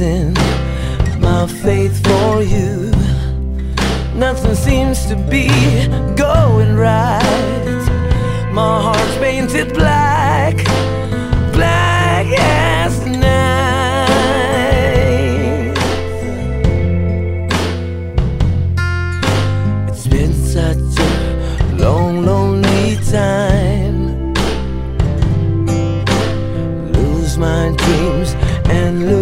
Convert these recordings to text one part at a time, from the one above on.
losing my faith for you. Nothing seems to be going right. My heart's painted black, black as night. It's been such a long, lonely time. Lose my dreams and lose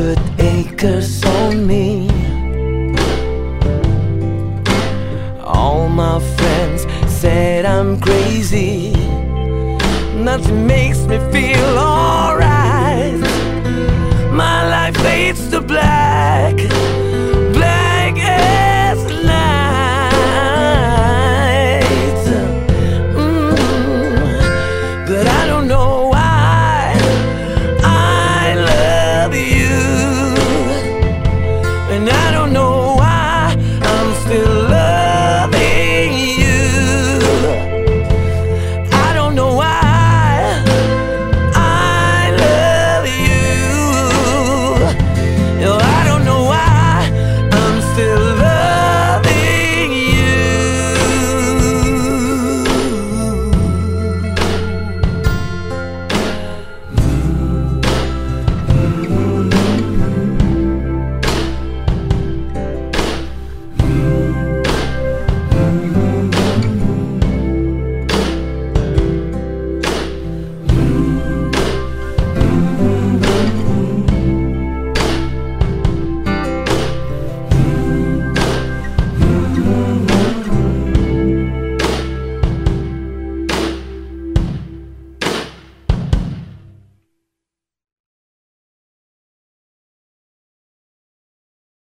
put acres on me. All my friends said I'm crazy. Nothing makes me feel